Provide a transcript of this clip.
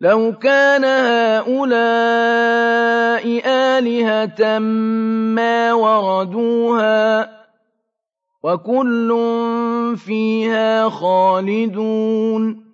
لَوْ كَانَ هَٰؤُلَاءِ آلِهَةً مَّا وَرَدُوهَا ۖ وَكُلٌّ فِيهَا خَالِدُونَ